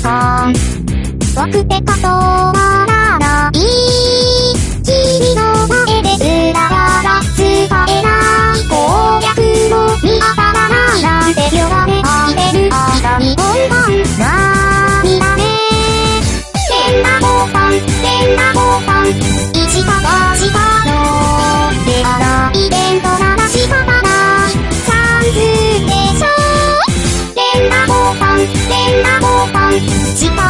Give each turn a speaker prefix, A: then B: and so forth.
A: さー。ワクペカ。「じま！